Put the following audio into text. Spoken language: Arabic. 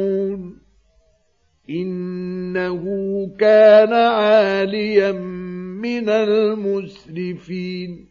يرجعون إنه كان عاليا من المسرفين.